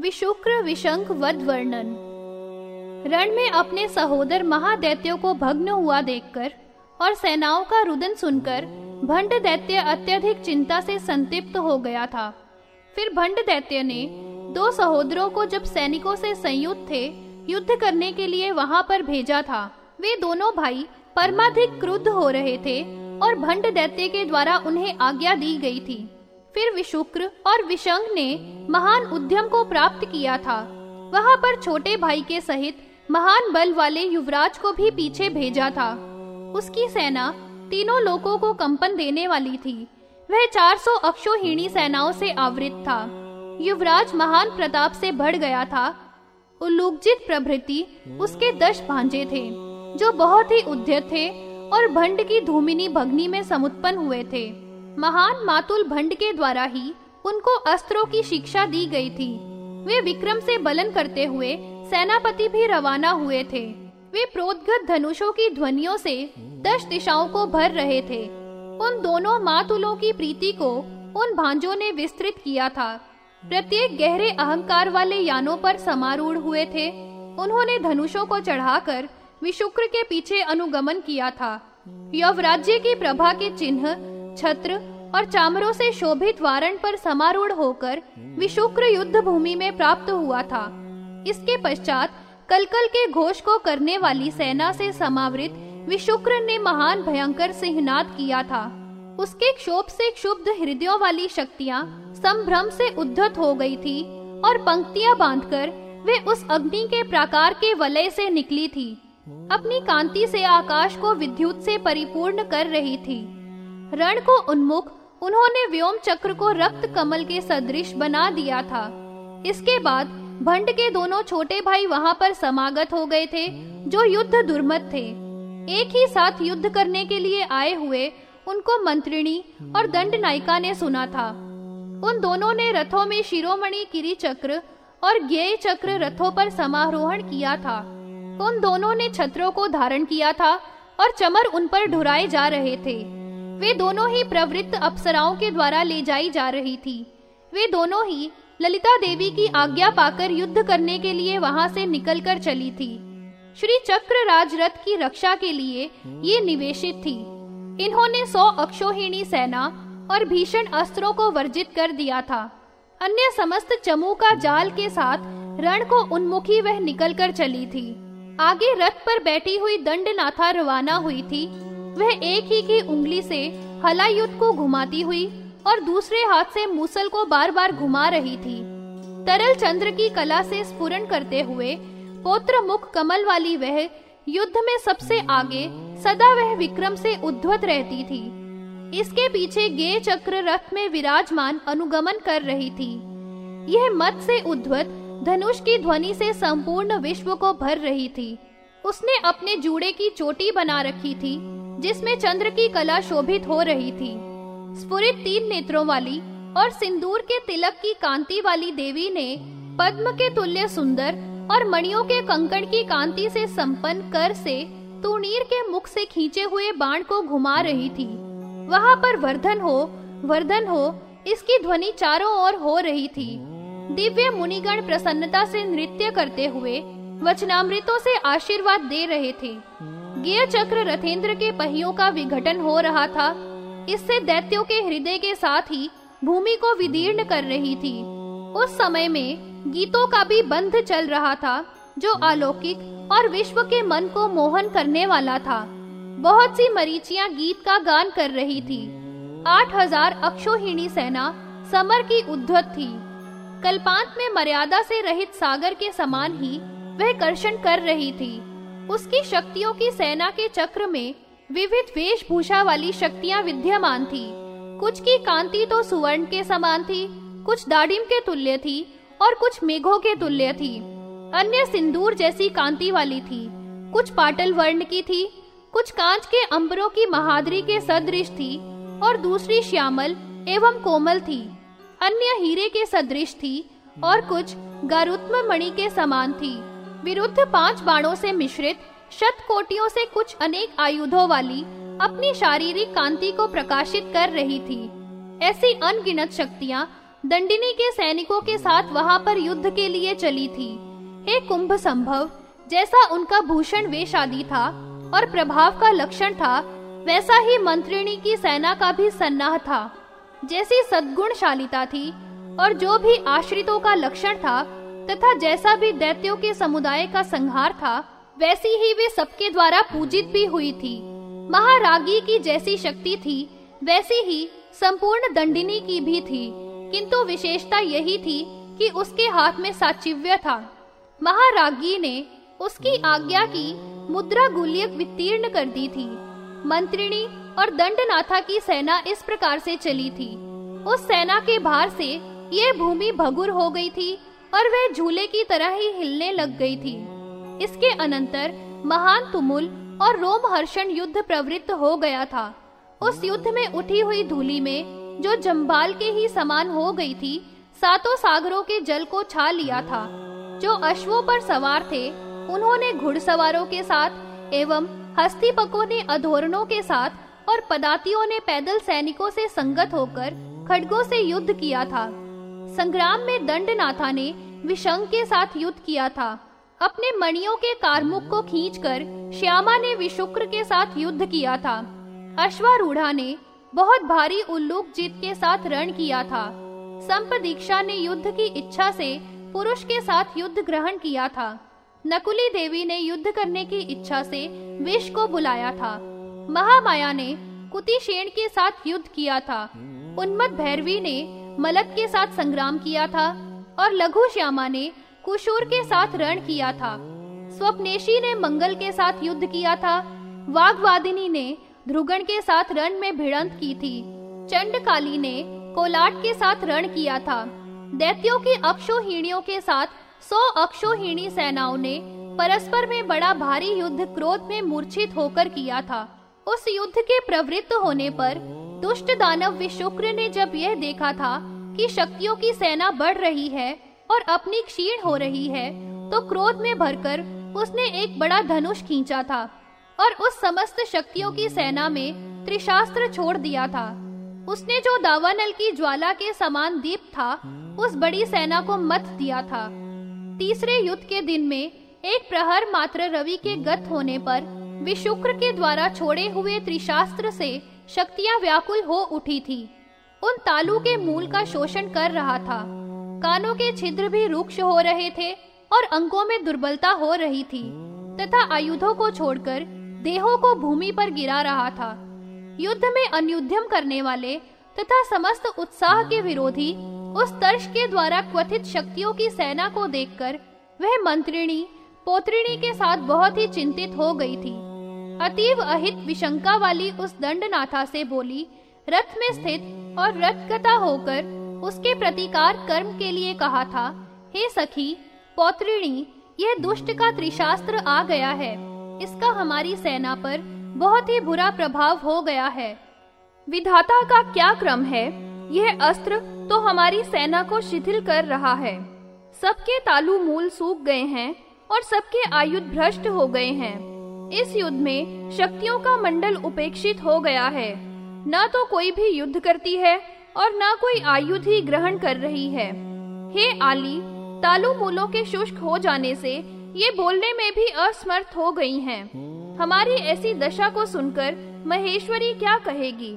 विशुक्र विशंक वध वर्णन रण में अपने सहोदर महादैत्यों को भग्न हुआ देखकर और सेनाओं का रुदन सुनकर भंड दैत्य अत्यधिक चिंता से संतप्त हो गया था। फिर भंड दैत्य ने दो सहोदरों को जब सैनिकों से संयुक्त थे, युद्ध करने के लिए वहाँ पर भेजा था। वे दोनों भाई परमाधिक क्रुद्ध हो रहे थे और भंड दैत्य के द्वारा उन्हें आज्ञा दी गई थी। फिर विशुक्र और विशंग ने महान उद्यम को प्राप्त किया था। वहाँ पर छोटे भाई के सहित महान बल वाले युवराज को भी पीछे भेजा था। उसकी सेना तीनों लोगों को कंपन देने वाली थी। वह 400 अक्षोहिणी सेनाओं से आवृत था। युवराज महान प्रताप से बढ़ गया था। उल्लुकजित प्रभृति उसके दस भांजे थे, जो बहुत ही उद्यत थे और भंड की धूमिनी भगनी में समुत्पन्न हुए थे। महान मातुल भंड के द्वारा ही उनको अस्त्रों की शिक्षा दी गई थी। वे विक्रम से बलन करते हुए सेनापति भी रवाना हुए थे। वे प्रोद्गत धनुषों की ध्वनियों से दस दिशाओं को भर रहे थे। उन दोनों मातुलों की प्रीति को उन भांजों ने विस्तृत किया था। प्रत्येक गहरे अहंकार वाले यानों पर समारूढ़ हुए थे। उन्होंने धनुषों को चढ़ाकर विशुक्र के पीछे अनुगमन किया था। यवराज्य की प्रभा के चिन्ह छत्र और चामरों से शोभित वारण पर समारूढ़ होकर विशुक्र युद्ध भूमि में प्राप्त हुआ था। इसके पश्चात कलकल के घोष को करने वाली सेना से समावृत विशुक्र ने महान भयंकर सिंहनाद किया था। उसके क्षोभ से क्षुब्ध हृदयों वाली शक्तियाँ संभ्रम से उद्धत हो गई थी और पंक्तियाँ बांधकर वे उस अग्नि के प्राकार के वलय से निकली थी। अपनी कांति से आकाश को विद्युत से परिपूर्ण कर रही थी। रण को उन्मुख, उन्होंने व्योम चक्र को रक्त कमल के सदृश बना दिया था। इसके बाद भंड के दोनों छोटे भाई वहाँ पर समागत हो गए थे, जो युद्ध दुर्मत थे। एक ही साथ युद्ध करने के लिए आए हुए उनको मंत्रिणी और दंड नायिका ने सुना था। उन दोनों ने रथों में शिरोमणि किरी चक्र और ज्ञेय चक्र रथों पर समारोहण किया था। उन दोनों ने छत्रों को धारण किया था और चमर उन पर ढुराए जा रहे थे। वे दोनों ही प्रवृत्त अप्सराओं के द्वारा ले जाई जा रही थी। वे दोनों ही ललिता देवी की आज्ञा पाकर युद्ध करने के लिए वहाँ से निकलकर चली थी। श्री चक्र राज रथ की रक्षा के लिए ये निवेशित थी। इन्होंने सौ अक्षोहिणी सेना और भीषण अस्त्रों को वर्जित कर दिया था। अन्य समस्त चमू का जाल के साथ रण को उन्मुखी वह निकलकर चली थी। आगे रथ पर बैठी हुई दंड नाथा रवाना हुई थी। वह एक ही की उंगली से हलायुद्ध को घुमाती हुई और दूसरे हाथ से मूसल को बार बार घुमा रही थी। तरल चंद्र की कला से स्फुरन करते हुए पोत्र मुख कमल वाली वह युद्ध में सबसे आगे सदा वह विक्रम से उद्धत रहती थी। इसके पीछे गे चक्र रथ में विराजमान अनुगमन कर रही थी। यह मत से उद्धत धनुष की ध्वनि से संपूर्ण विश्व को भर रही थी। उसने अपने जूड़े की चोटी बना रखी थी जिसमें चंद्र की कला शोभित हो रही थी। स्फुरित तीन नेत्रों वाली और सिंदूर के तिलक की कांति वाली देवी ने पद्म के तुल्य सुंदर और मणियों के कंकड़ की कांति से संपन्न कर से तुणीर के मुख से खींचे हुए बाण को घुमा रही थी। वहाँ पर वर्धन हो वर्धन हो, इसकी ध्वनि चारों ओर हो रही थी। दिव्य मुनिगण प्रसन्नता से नृत्य करते हुए वचनामृतों से आशीर्वाद दे रहे थे। गिय चक्र रथेंद्र के पहियों का विघटन हो रहा था। इससे दैत्यों के हृदय के साथ ही भूमि को विदीर्ण कर रही थी। उस समय में गीतों का भी बंध चल रहा था, जो अलौकिक और विश्व के मन को मोहन करने वाला था। बहुत सी मरीचियाँ गीत का गान कर रही थी। आठ हज़ार अक्षोहिणी सेना समर की उद्धत थी। कल्पांत में मर्यादा से रहित सागर के समान ही वह कर्षण कर रही थी। उसकी शक्तियों की सेना के चक्र में विविध वेशभूषा वाली शक्तियाँ विद्यमान थी। कुछ की कांति तो सुवर्ण के समान थी, कुछ दाडिम के तुल्य थी और कुछ मेघों के तुल्य थी। अन्य सिंदूर जैसी कांति वाली थी, कुछ पाटल वर्ण की थी, कुछ कांच के अंबरों की महादरी के सदृश थी और दूसरी श्यामल एवं कोमल थी। अन्य हीरे के सदृश थी और कुछ गारुत्म मणि के समान थी। विरुद्ध पाँच बाणों से मिश्रित, शत कोटियों से कुछ अनेक आयुधों वाली अपनी शारीरिक कांति को प्रकाशित कर रही थी। ऐसी अनगिनत शक्तियाँ दंडिनी के सैनिकों के साथ वहाँ पर युद्ध के लिए चली थी। हे कुंभ संभव, जैसा उनका भूषण वेश आदि था और प्रभाव का लक्षण था, वैसा ही मंत्रिणी की सेना का भी सन्नाह था। जैसी सद्गुणशालिता थी और जो भी आश्रितों का लक्षण था तथा जैसा भी दैत्यों के समुदाय का संहार था, वैसी ही वे सबके द्वारा पूजित भी हुई थी। महारागी की जैसी शक्ति थी, वैसी ही संपूर्ण दंडिनी की भी थी। किंतु विशेषता यही थी कि उसके हाथ में साचिव्य था। महारागी ने उसकी आज्ञा की मुद्रा गुलियक वितीर्ण कर दी थी। मंत्रिणी और दंडनाथा की सेना इस प्रकार से चली थी। उस सेना के भार से यह भूमि भगुर हो गई थी और वह झूले की तरह ही हिलने लग गई थी। इसके अनंतर महान तुमुल और रोम हर्षण युद्ध प्रवृत्त हो गया था। उस युद्ध में उठी हुई धूली में, जो जम्बाल के ही समान हो गई थी, सातों सागरों के जल को छा लिया था। जो अश्वों पर सवार थे, उन्होंने घुड़सवारों के साथ एवं हस्तिपकों ने अधोरणों के साथ और पदातियों ने पैदल सैनिकों से संगत होकर खड़गों से युद्ध किया था। संग्राम में दंडनाथा ने विशंग के साथ युद्ध किया था। अपने मणियों के कारमुख को खींचकर श्यामा ने विशुक्र के साथ युद्ध किया था। अश्वारूढ़ा ने बहुत भारी उल्लूक जीत के साथ रण किया था। संप दीक्षा ने युद्ध की इच्छा से पुरुष के साथ युद्ध ग्रहण किया था। नकुली देवी ने युद्ध करने की इच्छा से विष को बुलाया था। महामाया ने कुतिशेण के साथ युद्ध किया था। उन्मत भैरवी ने मलक के साथ संग्राम किया था और लघु श्यामा ने कुशूर के साथ रण किया था। स्वप्नेशी ने मंगल के साथ युद्ध किया था। वाघवादिनी ने ध्रुगण के साथ रण में भिड़ंत की थी। चंडकाली ने कोलाट के साथ रण किया था। दैत्यों की अक्षोहिणियों के साथ सौ अक्षोहिणी सेनाओं ने परस्पर में बड़ा भारी युद्ध क्रोध में मूर्छित होकर किया था। उस युद्ध के प्रवृत्त होने पर दुष्ट दानव विशुक्र ने जब यह देखा था कि शक्तियों की सेना बढ़ रही है और अपनी क्षीण हो रही है तो क्रोध में भरकर उसने एक बड़ा धनुष खींचा था और उस समस्त शक्तियों की सेना में त्रिशास्त्र छोड़ दिया था। उसने जो दावानल की ज्वाला के समान दीप था, उस बड़ी सेना को मत दिया था। तीसरे युद्ध के दिन में एक प्रहर मात्र रवि के गत होने पर विशुक्र के द्वारा छोड़े हुए त्रिशास्त्र से शक्तियाँ व्याकुल हो उठी थी। उन तालू के मूल का शोषण कर रहा था। कानों के छिद्र भी रुक्ष हो रहे थे और अंगों में दुर्बलता हो रही थी, तथा आयुधों को छोड़कर देहों को भूमि पर गिरा रहा था। युद्ध में अनुद्यम करने वाले तथा समस्त उत्साह के विरोधी उस तर्श के द्वारा क्वथित शक्तियों की सेना को देखकर वह मंत्रिणी, पोत्रिणी के साथ बहुत ही चिंतित हो गई थी। अतीव अहित विशंका वाली उस दंडनाथा से बोली, रथ में स्थित और रथगता होकर उसके प्रतिकार कर्म के लिए कहा था, हे सखी, पौत्रिणी, यह दुष्ट का त्रिशास्त्र आ गया है। इसका हमारी सेना पर बहुत ही बुरा प्रभाव हो गया है। विधाता का क्या क्रम है? यह अस्त्र तो हमारी सेना को शिथिल कर रहा है। सबके तालु मूल सूख गए हैं और सबके आयुध भ्रष्ट हो गए हैं। इस युद्ध में शक्तियों का मंडल उपेक्षित हो गया है। न तो कोई भी युद्ध करती है और न कोई आयुध ही ग्रहण कर रही है। हे आली, तालु मूलों के शुष्क हो जाने से ये बोलने में भी असमर्थ हो गई हैं। हमारी ऐसी दशा को सुनकर महेश्वरी क्या कहेगी?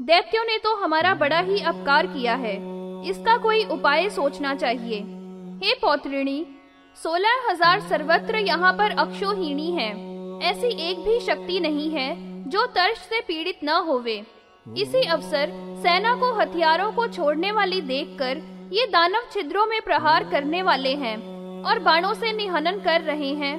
दैत्यों ने तो हमारा बड़ा ही अपकार किया है। इसका कोई उपाय सोचना चाहिए। हे पौत्रिणी, सोलह हज़ार सर्वत्र यहाँ पर अक्षोहिणी है। ऐसी एक भी शक्ति नहीं है जो तर्श से पीड़ित न होवे। इसी अवसर सेना को हथियारों को छोड़ने वाली देखकर ये दानव छिद्रों में प्रहार करने वाले हैं और बाणों से निहनन कर रहे हैं।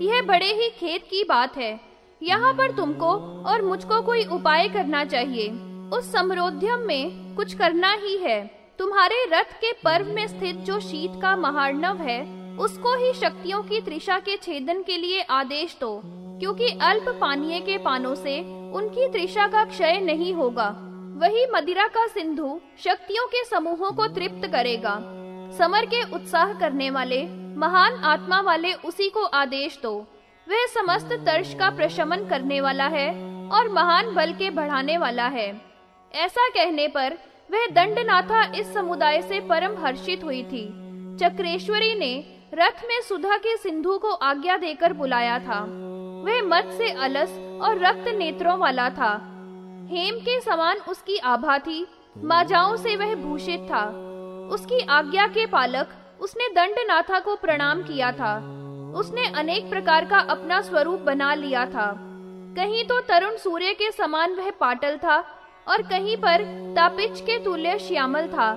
यह बड़े ही खेत की बात है। यहाँ पर तुमको और मुझको कोई उपाय करना चाहिए। उस समरोध्यम में कुछ करना ही है। तुम्हारे रथ के पर्व में स्थित जो शीत का महार्णव है उसको ही शक्तियों की त्रिषा के छेदन के लिए आदेश दो, क्योंकि अल्प पानीय के पानों से उनकी त्रिषा का क्षय नहीं होगा। वही मदिरा का सिंधु शक्तियों के समूहों को तृप्त करेगा। समर के उत्साह करने वाले, महान आत्मा वाले उसी को आदेश दो। वह समस्त तर्श का प्रशमन करने वाला है और महान बल के बढ़ाने वाला है। ऐसा कहने पर वह दंडनाथा इस समुदाय से परम हर्षित हुई थी। चक्रेश्वरी ने रथ में सुधा के सिंधु को आज्ञा देकर बुलाया था। वह मत से अलस और रक्त नेत्रों वाला था। हेम के समान उसकी आभा थी। माजाओं से वह भूषित था। उसकी आज्ञा के पालक उसने दंडनाथा को प्रणाम किया था। उसने अनेक प्रकार का अपना स्वरूप बना लिया था। कहीं तो तरुण सूर्य के समान वह पाटल था और कहीं पर तापिच के तुल्य श्यामल था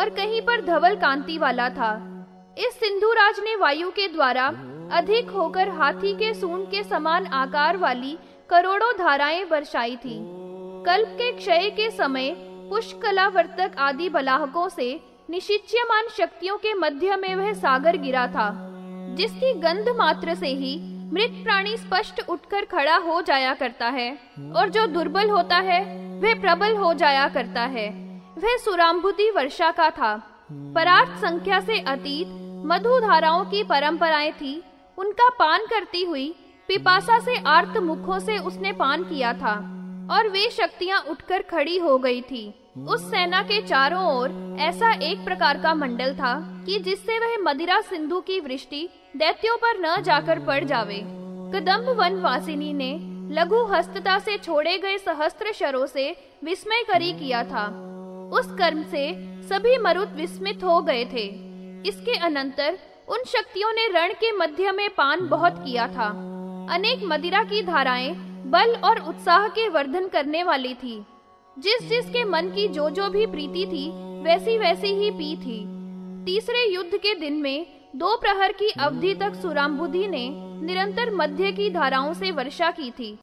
और कहीं पर धवल कांति वाला था। इस सिंधुराज ने वायु के द्वारा अधिक होकर हाथी के सूंड के समान आकार वाली करोड़ों धाराएँ वर्षाई थी। कल्प के क्षय के समय पुष्कला वर्तक आदि बलाहकों से निशिच्यमान शक्तियों के मध्य में वह सागर गिरा था, जिसकी गंध मात्र से ही मृत प्राणी स्पष्ट उठकर खड़ा हो जाया करता है और जो दुर्बल होता है, वह प्रबल हो जाया करता है। वह सुराम्भुति वर्षा का था। परार्थ संख्या से अतीत मधु धाराओं की परंपराएँ थी। उनका पान करती हुई पिपासा से आर्त मुखों से उसने पान किया था और वे शक्तियाँ उठकर खड़ी हो गई थी। उस सेना के चारों ओर ऐसा एक प्रकार का मंडल था कि जिससे वह मदिरा सिंधु की वृष्टि दैत्यों पर न जाकर पड़ जावे। कदम्ब वन वासिनी ने लघु हस्तता से छोड़े गए सहस्त्र शरों से विस्मय करी किया था। उस कर्म से सभी मरुत विस्मित हो गए थे। इसके अनंतर उन शक्तियों ने रण के मध्य में पान बहुत किया था। अनेक मदिरा की धाराएँ बल और उत्साह के वर्धन करने वाली थी। जिस जिस के मन की जो जो भी प्रीति थी वैसी वैसी ही पी थी। तीसरे युद्ध के दिन में दो प्रहर की अवधि तक सुराम्बुधि ने निरंतर मध्य की धाराओं से वर्षा की थी।